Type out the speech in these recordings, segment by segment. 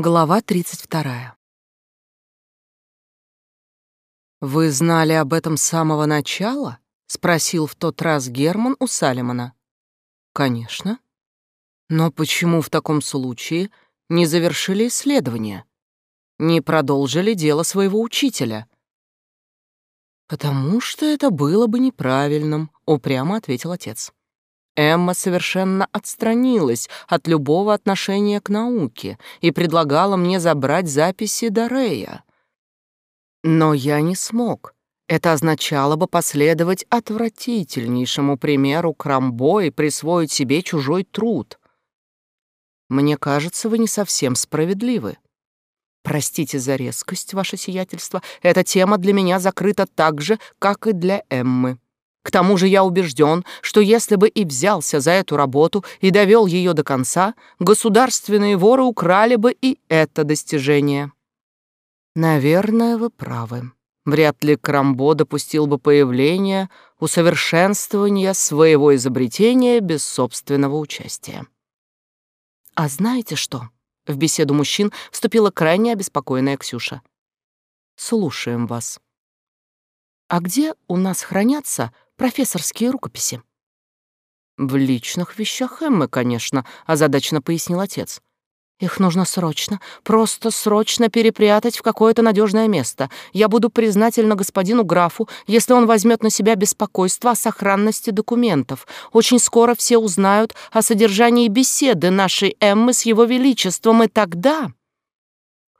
Глава 32. «Вы знали об этом с самого начала?» — спросил в тот раз Герман у Салемона. «Конечно. Но почему в таком случае не завершили исследование? Не продолжили дело своего учителя?» «Потому что это было бы неправильным», — упрямо ответил отец. Эмма совершенно отстранилась от любого отношения к науке и предлагала мне забрать записи Дорея. Но я не смог. Это означало бы последовать отвратительнейшему примеру Крамбо и присвоить себе чужой труд. Мне кажется, вы не совсем справедливы. Простите за резкость, ваше сиятельство. Эта тема для меня закрыта так же, как и для Эммы. К тому же я убежден, что если бы и взялся за эту работу и довел ее до конца, государственные воры украли бы и это достижение. Наверное, вы правы. Вряд ли Крамбо допустил бы появление усовершенствования своего изобретения без собственного участия. А знаете что? В беседу мужчин вступила крайне обеспокоенная Ксюша. Слушаем вас. А где у нас хранятся профессорские рукописи. В личных вещах Эммы, конечно, озадаченно пояснил отец. Их нужно срочно, просто срочно перепрятать в какое-то надежное место. Я буду признательна господину графу, если он возьмет на себя беспокойство о сохранности документов. Очень скоро все узнают о содержании беседы нашей Эммы с его величеством, и тогда...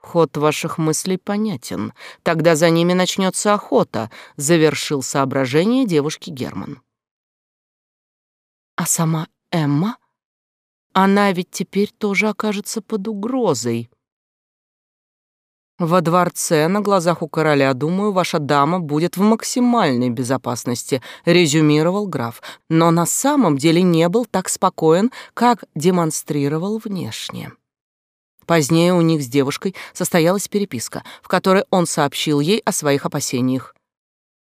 Ход ваших мыслей понятен. Тогда за ними начнется охота, завершил соображение девушки Герман. А сама Эмма? Она ведь теперь тоже окажется под угрозой. Во дворце на глазах у короля, думаю, ваша дама будет в максимальной безопасности, резюмировал граф, но на самом деле не был так спокоен, как демонстрировал внешне. Позднее у них с девушкой состоялась переписка, в которой он сообщил ей о своих опасениях.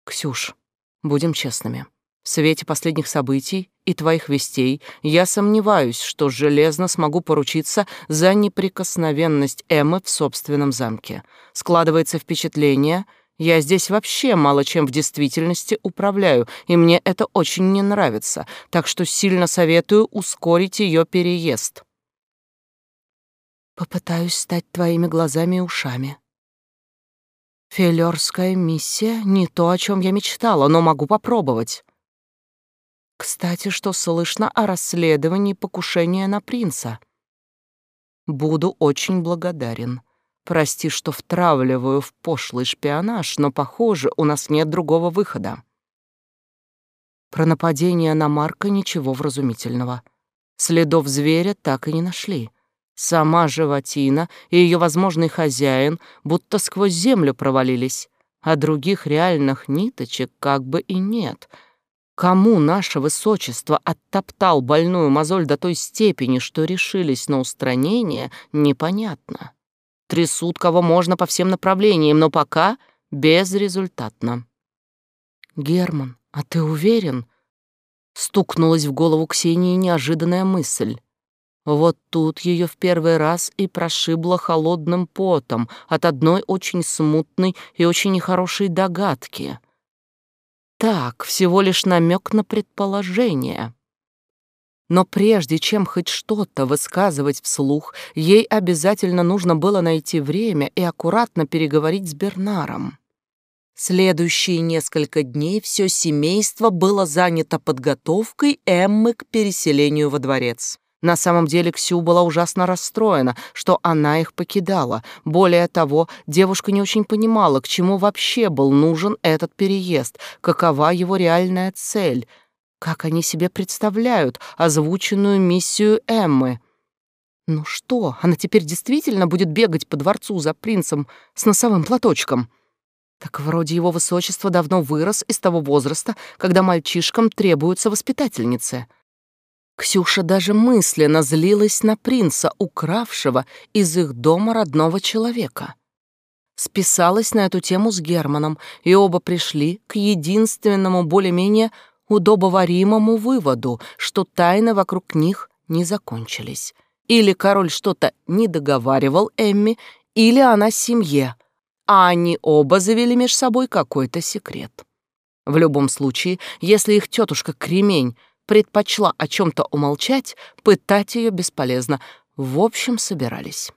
«Ксюш, будем честными. В свете последних событий и твоих вестей я сомневаюсь, что железно смогу поручиться за неприкосновенность Эммы в собственном замке. Складывается впечатление, я здесь вообще мало чем в действительности управляю, и мне это очень не нравится, так что сильно советую ускорить ее переезд». Попытаюсь стать твоими глазами и ушами. Филерская миссия — не то, о чем я мечтала, но могу попробовать. Кстати, что слышно о расследовании покушения на принца? Буду очень благодарен. Прости, что втравливаю в пошлый шпионаж, но, похоже, у нас нет другого выхода. Про нападение на Марка ничего вразумительного. Следов зверя так и не нашли. Сама животина и ее возможный хозяин будто сквозь землю провалились, а других реальных ниточек как бы и нет. Кому наше высочество оттоптал больную мозоль до той степени, что решились на устранение, непонятно. Трясут кого можно по всем направлениям, но пока безрезультатно. «Герман, а ты уверен?» Стукнулась в голову Ксении неожиданная мысль. Вот тут ее в первый раз и прошибло холодным потом от одной очень смутной и очень нехорошей догадки. Так, всего лишь намек на предположение. Но прежде чем хоть что-то высказывать вслух, ей обязательно нужно было найти время и аккуратно переговорить с Бернаром. Следующие несколько дней все семейство было занято подготовкой Эммы к переселению во дворец. На самом деле Ксю была ужасно расстроена, что она их покидала. Более того, девушка не очень понимала, к чему вообще был нужен этот переезд, какова его реальная цель, как они себе представляют озвученную миссию Эммы. Ну что, она теперь действительно будет бегать по дворцу за принцем с носовым платочком? Так вроде его высочество давно вырос из того возраста, когда мальчишкам требуются воспитательницы. Ксюша даже мысленно злилась на принца, укравшего из их дома родного человека. Списалась на эту тему с Германом, и оба пришли к единственному более-менее удобоваримому выводу, что тайны вокруг них не закончились. Или король что-то не договаривал Эмми, или она семье, а они оба завели между собой какой-то секрет. В любом случае, если их тетушка Кремень предпочла о чем-то умолчать, пытать ее бесполезно. В общем, собирались.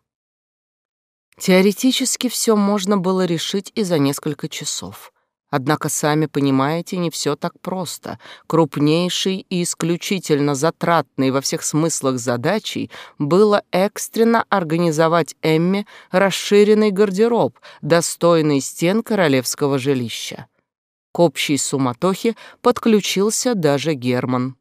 Теоретически все можно было решить и за несколько часов. Однако, сами понимаете, не все так просто. Крупнейшей и исключительно затратной во всех смыслах задачей было экстренно организовать Эмме расширенный гардероб, достойный стен королевского жилища. К общей суматохе подключился даже Герман.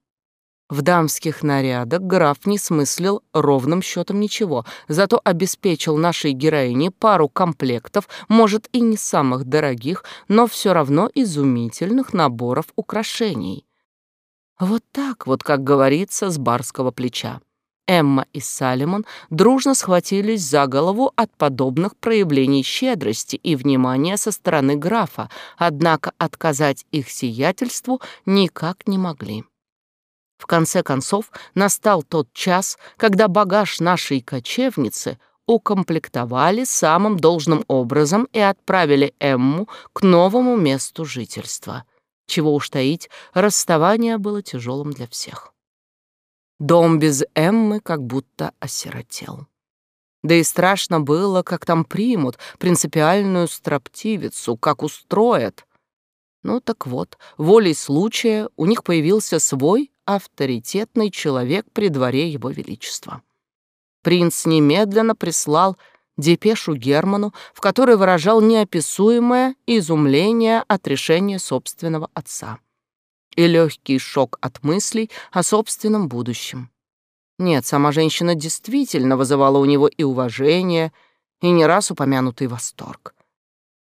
В дамских нарядах граф не смыслил ровным счетом ничего, зато обеспечил нашей героине пару комплектов, может и не самых дорогих, но все равно изумительных наборов украшений. Вот так вот, как говорится, с барского плеча. Эмма и Салимон дружно схватились за голову от подобных проявлений щедрости и внимания со стороны графа, однако отказать их сиятельству никак не могли. В конце концов, настал тот час, когда багаж нашей кочевницы укомплектовали самым должным образом и отправили Эмму к новому месту жительства. Чего уж таить, расставание было тяжелым для всех. Дом без Эммы как будто осиротел. Да и страшно было, как там примут принципиальную строптивицу, как устроят. Ну так вот, волей случая у них появился свой авторитетный человек при дворе его величества. Принц немедленно прислал депешу Герману, в которой выражал неописуемое изумление от решения собственного отца и легкий шок от мыслей о собственном будущем. Нет, сама женщина действительно вызывала у него и уважение, и не раз упомянутый восторг.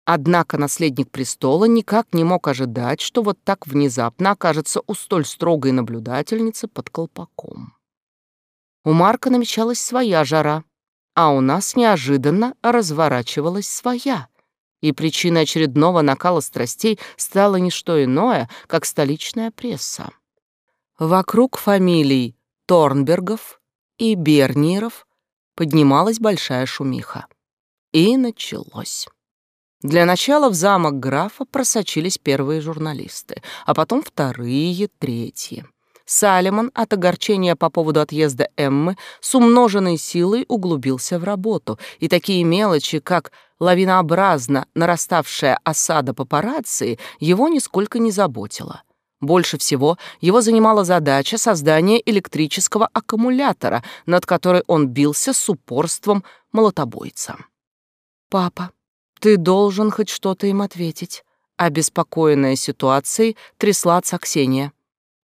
Однако наследник престола никак не мог ожидать, что вот так внезапно окажется у столь строгой наблюдательницы под колпаком. У Марка намечалась своя жара, а у нас неожиданно разворачивалась своя. И причиной очередного накала страстей стало не что иное, как столичная пресса. Вокруг фамилий Торнбергов и Берниров поднималась большая шумиха. И началось. Для начала в замок графа просочились первые журналисты, а потом вторые, третьи. Салемон от огорчения по поводу отъезда Эммы с умноженной силой углубился в работу, и такие мелочи, как лавинообразно нараставшая осада папарацци, его нисколько не заботила. Больше всего его занимала задача создания электрического аккумулятора, над которой он бился с упорством молотобойца. «Папа, ты должен хоть что-то им ответить. Обеспокоенная ситуацией трясла Ксения.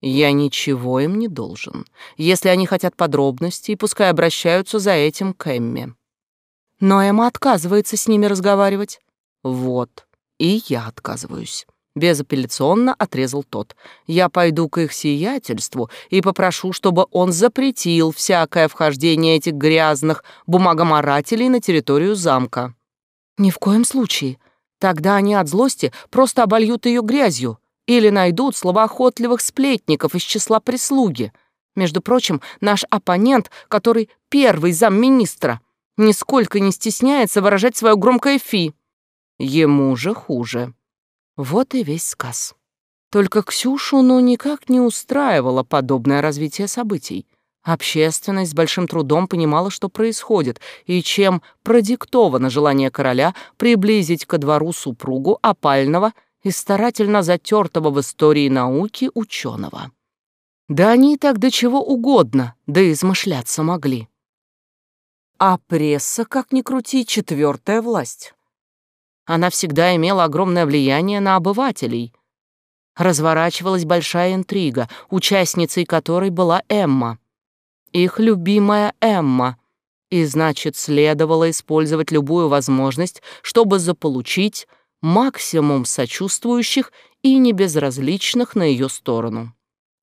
Я ничего им не должен. Если они хотят подробностей, пускай обращаются за этим к Эмме. Но Эмма отказывается с ними разговаривать. Вот, и я отказываюсь. Безапелляционно отрезал тот. Я пойду к их сиятельству и попрошу, чтобы он запретил всякое вхождение этих грязных бумагоморателей на территорию замка. Ни в коем случае. Тогда они от злости просто обольют ее грязью или найдут словоохотливых сплетников из числа прислуги. Между прочим, наш оппонент, который первый замминистра, нисколько не стесняется выражать свое громкое фи. Ему же хуже. Вот и весь сказ. Только Ксюшу ну никак не устраивало подобное развитие событий. Общественность с большим трудом понимала, что происходит, и чем продиктовано желание короля приблизить ко двору супругу опального и старательно затертого в истории науки ученого. Да они так до чего угодно, да измышляться могли. А пресса, как ни крути, четвертая власть. Она всегда имела огромное влияние на обывателей. Разворачивалась большая интрига, участницей которой была Эмма — их любимая Эмма, и значит, следовало использовать любую возможность, чтобы заполучить максимум сочувствующих и небезразличных на ее сторону.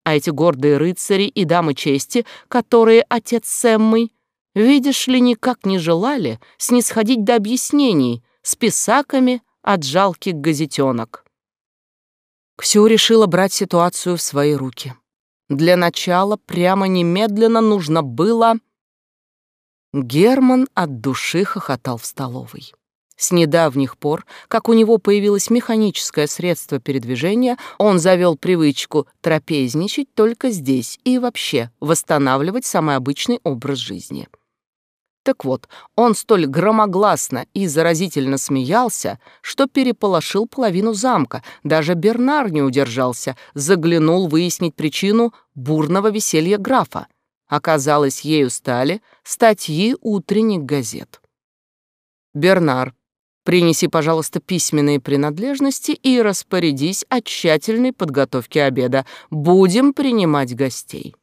А эти гордые рыцари и дамы чести, которые отец с Эммой, видишь ли, никак не желали снисходить до объяснений с писаками от жалких газетенок. Ксю решила брать ситуацию в свои руки. Для начала прямо немедленно нужно было Герман от души хохотал в столовой. С недавних пор, как у него появилось механическое средство передвижения, он завел привычку трапезничать только здесь и вообще восстанавливать самый обычный образ жизни. Так вот, он столь громогласно и заразительно смеялся, что переполошил половину замка. Даже Бернар не удержался, заглянул выяснить причину бурного веселья графа. Оказалось, ею стали статьи утренних газет. «Бернар, принеси, пожалуйста, письменные принадлежности и распорядись о тщательной подготовке обеда. Будем принимать гостей».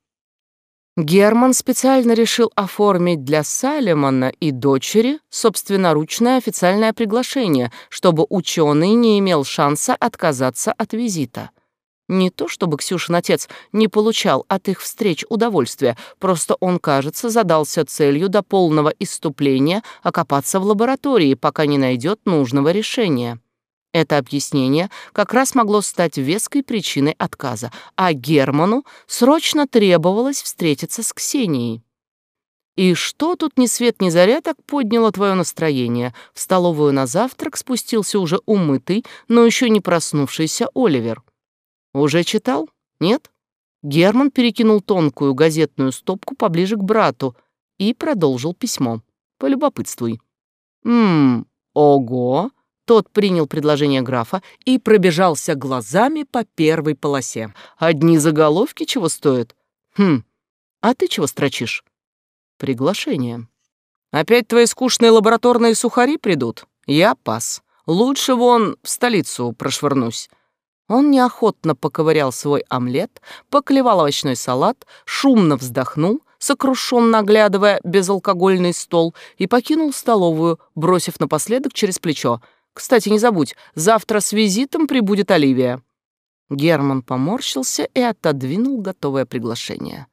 Герман специально решил оформить для Салемона и дочери собственноручное официальное приглашение, чтобы ученый не имел шанса отказаться от визита. Не то чтобы Ксюшин отец не получал от их встреч удовольствия, просто он, кажется, задался целью до полного иступления окопаться в лаборатории, пока не найдет нужного решения. Это объяснение как раз могло стать веской причиной отказа, а Герману срочно требовалось встретиться с Ксенией. И что тут ни свет ни заря так подняло твое настроение? В столовую на завтрак спустился уже умытый, но еще не проснувшийся Оливер. Уже читал? Нет? Герман перекинул тонкую газетную стопку поближе к брату и продолжил письмо. Полюбопытствуй. Ммм, ого, тот принял предложение графа и пробежался глазами по первой полосе. Одни заголовки чего стоят? Хм, а ты чего строчишь? Приглашение. Опять твои скучные лабораторные сухари придут? Я пас. Лучше вон в столицу прошвырнусь. Он неохотно поковырял свой омлет, поклевал овощной салат, шумно вздохнул, сокрушенно оглядывая безалкогольный стол, и покинул столовую, бросив напоследок через плечо — кстати, не забудь, завтра с визитом прибудет Оливия». Герман поморщился и отодвинул готовое приглашение.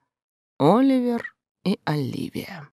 Оливер и Оливия.